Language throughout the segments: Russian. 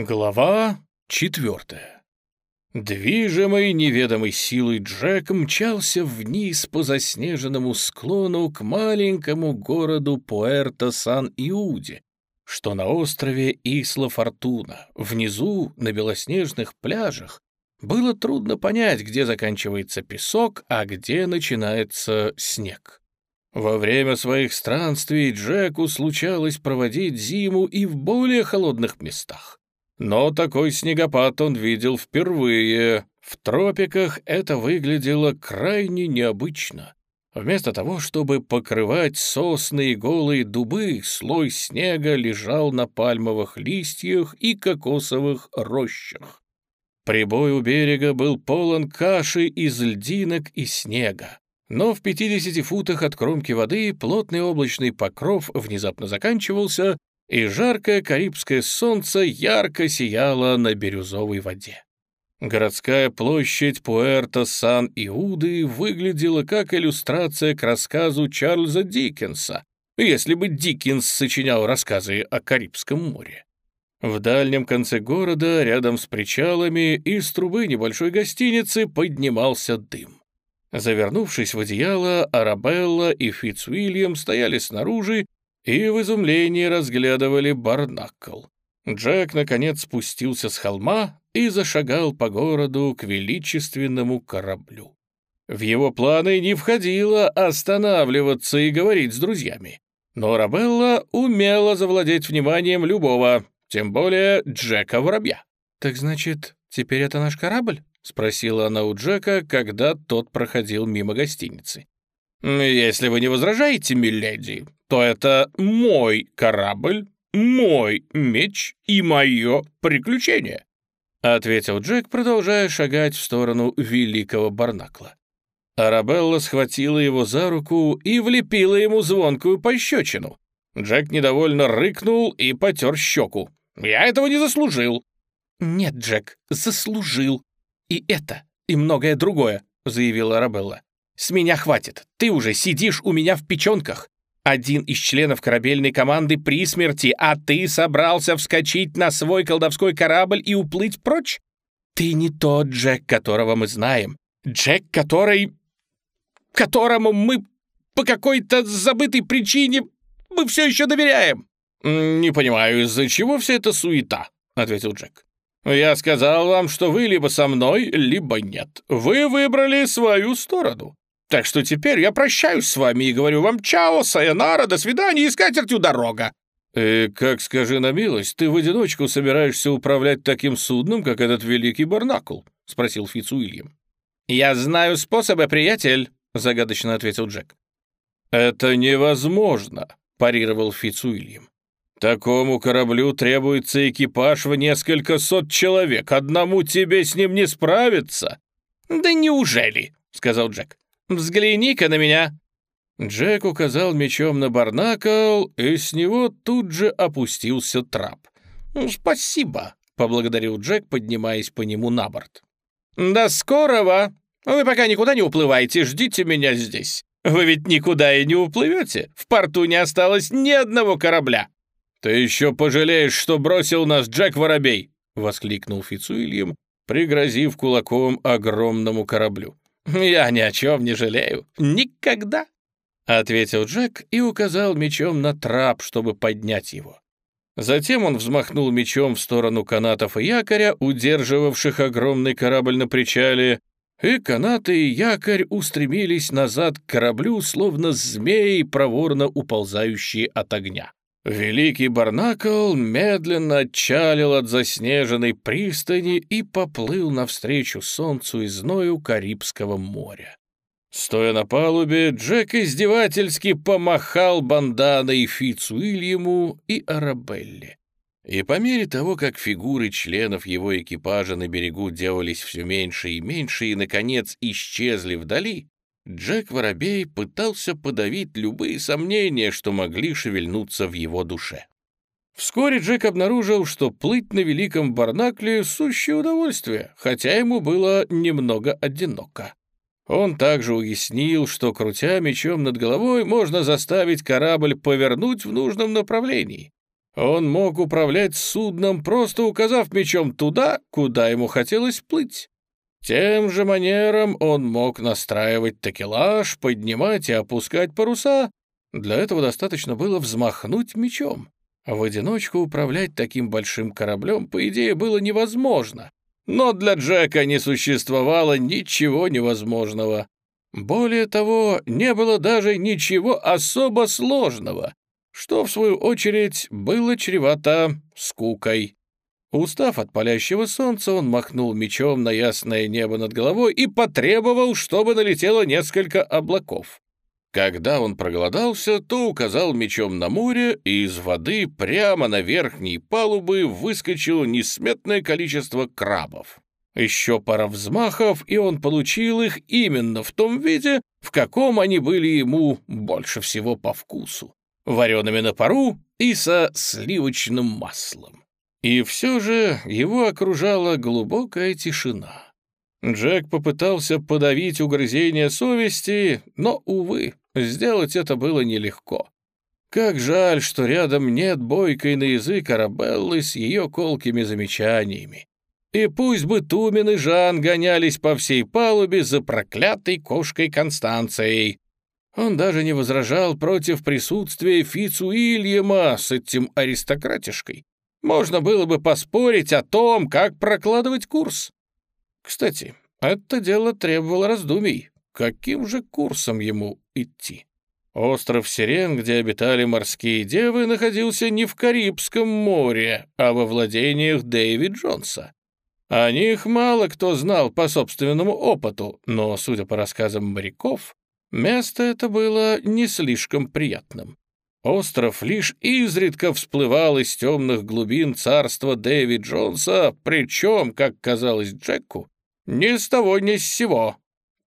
Глава четвертая. Движимый неведомой силой Джек мчался вниз по заснеженному склону к маленькому городу Пуэрто-Сан-Иуде, что на острове Исла-Фортуна, внизу, на белоснежных пляжах, было трудно понять, где заканчивается песок, а где начинается снег. Во время своих странствий Джеку случалось проводить зиму и в более холодных местах. Но такой снегопад он видел впервые. В тропиках это выглядело крайне необычно. Вместо того, чтобы покрывать сосны и голые дубы, слой снега лежал на пальмовых листьях и кокосовых рощах. Прибой у берега был полон каши из льдинок и снега. Но в 50 футах от кромки воды плотный облачный покров внезапно заканчивался, и жаркое карибское солнце ярко сияло на бирюзовой воде. Городская площадь Пуэрто-Сан-Иуды выглядела как иллюстрация к рассказу Чарльза Диккенса, если бы Диккенс сочинял рассказы о Карибском море. В дальнем конце города, рядом с причалами, из трубы небольшой гостиницы поднимался дым. Завернувшись в одеяло, Арабелла и Фитцуильям стояли снаружи и в изумлении разглядывали барнакл. Джек, наконец, спустился с холма и зашагал по городу к величественному кораблю. В его планы не входило останавливаться и говорить с друзьями. Но Рабелла умела завладеть вниманием любого, тем более Джека Воробья. «Так значит, теперь это наш корабль?» — спросила она у Джека, когда тот проходил мимо гостиницы. «Если вы не возражаете, миледи, то это мой корабль, мой меч и мое приключение», — ответил Джек, продолжая шагать в сторону великого барнакла. Арабелла схватила его за руку и влепила ему звонкую пощечину. Джек недовольно рыкнул и потер щеку. «Я этого не заслужил!» «Нет, Джек, заслужил. И это, и многое другое», — заявила Арабелла. «С меня хватит. Ты уже сидишь у меня в печенках. Один из членов корабельной команды при смерти, а ты собрался вскочить на свой колдовской корабль и уплыть прочь? Ты не тот Джек, которого мы знаем. Джек, который... которому мы по какой-то забытой причине мы все еще доверяем. «Не понимаю, из-за чего вся эта суета?» — ответил Джек. «Я сказал вам, что вы либо со мной, либо нет. Вы выбрали свою сторону. Так что теперь я прощаюсь с вами и говорю вам чао, сайонара, до свидания и с катертью дорога». «Э, как, скажи на милость, ты в одиночку собираешься управлять таким судном, как этот великий Барнакл?» — спросил Фитц Уильям. «Я знаю способы, приятель», — загадочно ответил Джек. «Это невозможно», — парировал Фитц Уильям. «Такому кораблю требуется экипаж в несколько сот человек. Одному тебе с ним не справиться». «Да неужели?» — сказал Джек. Взгляни-ка на меня!» Джек указал мечом на барнакл, и с него тут же опустился трап. «Ну, «Спасибо», — поблагодарил Джек, поднимаясь по нему на борт. «До скорого! Вы пока никуда не уплывайте, ждите меня здесь. Вы ведь никуда и не уплывете. В порту не осталось ни одного корабля». «Ты еще пожалеешь, что бросил нас Джек Воробей!» — воскликнул Фицуильям, пригрозив кулаком огромному кораблю. «Я ни о чем не жалею. Никогда!» — ответил Джек и указал мечом на трап, чтобы поднять его. Затем он взмахнул мечом в сторону канатов и якоря, удерживавших огромный корабль на причале, и канаты и якорь устремились назад к кораблю, словно змеи, проворно уползающие от огня. Великий Барнакл медленно отчалил от заснеженной пристани и поплыл навстречу солнцу и зною Карибского моря. Стоя на палубе, Джек издевательски помахал банданой Фицуильяму и Арабелле. И по мере того, как фигуры членов его экипажа на берегу делались все меньше и меньше и, наконец, исчезли вдали, Джек Воробей пытался подавить любые сомнения, что могли шевельнуться в его душе. Вскоре Джек обнаружил, что плыть на Великом Барнакле — сущее удовольствие, хотя ему было немного одиноко. Он также уяснил, что, крутя мечом над головой, можно заставить корабль повернуть в нужном направлении. Он мог управлять судном, просто указав мечом туда, куда ему хотелось плыть. Тем же манером он мог настраивать такелаж, поднимать и опускать паруса. Для этого достаточно было взмахнуть мечом. В одиночку управлять таким большим кораблем, по идее, было невозможно. Но для Джека не существовало ничего невозможного. Более того, не было даже ничего особо сложного, что, в свою очередь, было чревато скукой. Устав от палящего солнца, он махнул мечом на ясное небо над головой и потребовал, чтобы налетело несколько облаков. Когда он проголодался, то указал мечом на море, и из воды прямо на верхней палубы выскочило несметное количество крабов. Еще пара взмахов, и он получил их именно в том виде, в каком они были ему больше всего по вкусу, вареными на пару и со сливочным маслом. И все же его окружала глубокая тишина. Джек попытался подавить угрызение совести, но, увы, сделать это было нелегко. Как жаль, что рядом нет бойкой на язык Арабеллы с ее колкими замечаниями. И пусть бы Тумин и Жан гонялись по всей палубе за проклятой кошкой Констанцией. Он даже не возражал против присутствия Фицуильяма с этим аристократишкой, можно было бы поспорить о том, как прокладывать курс. Кстати, это дело требовало раздумий. Каким же курсом ему идти? Остров Сирен, где обитали морские девы, находился не в Карибском море, а во владениях Дэви Джонса. О них мало кто знал по собственному опыту, но, судя по рассказам моряков, место это было не слишком приятным. Остров лишь изредка всплывал из темных глубин царства Дэви Джонса, причем, как казалось Джеку, ни с того ни с сего.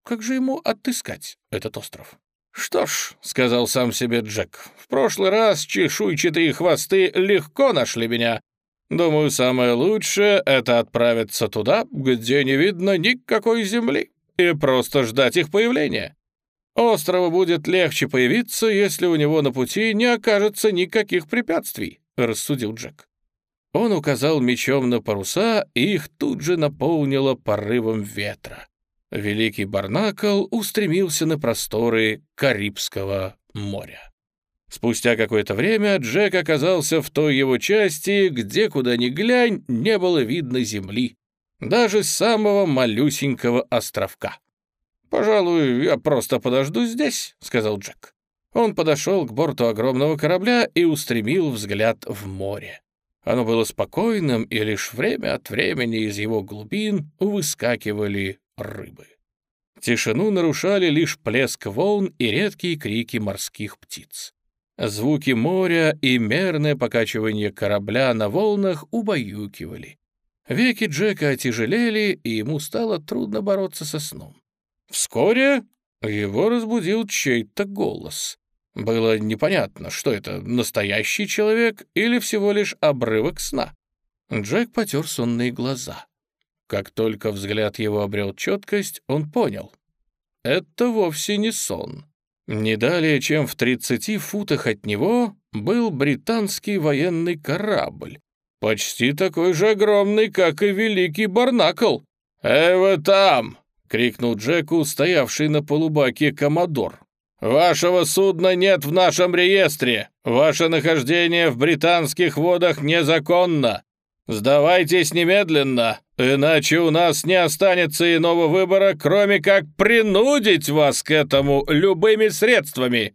Как же ему отыскать этот остров? «Что ж», — сказал сам себе Джек, — «в прошлый раз чешуйчатые хвосты легко нашли меня. Думаю, самое лучшее — это отправиться туда, где не видно никакой земли, и просто ждать их появления. Острову будет легче появиться, если у него на пути не окажется никаких препятствий», — рассудил Джек. Он указал мечом на паруса, и их тут же наполнило порывом ветра. Великий Барнакл устремился на просторы Карибского моря. Спустя какое-то время Джек оказался в той его части, где, куда ни глянь, не было видно земли, даже самого малюсенького островка. «Пожалуй, я просто подожду здесь», — сказал Джек. Он подошел к борту огромного корабля и устремил взгляд в море. Оно было спокойным, и лишь время от времени из его глубин выскакивали рыбы. Тишину нарушали лишь плеск волн и редкие крики морских птиц. Звуки моря и мерное покачивание корабля на волнах убаюкивали. Веки Джека отяжелели, и ему стало трудно бороться со сном. Вскоре его разбудил чей-то голос. Было непонятно, что это, настоящий человек или всего лишь обрывок сна. Джек потер сонные глаза. Как только взгляд его обрел четкость, он понял. Это вовсе не сон. Не далее, чем в 30 футах от него был британский военный корабль, почти такой же огромный, как и Великий Барнакл. «Эй, вы там!» — крикнул Джеку, стоявший на полубаке Комодор. «Вашего судна нет в нашем реестре! Ваше нахождение в британских водах незаконно! Сдавайтесь немедленно, иначе у нас не останется иного выбора, кроме как принудить вас к этому любыми средствами!»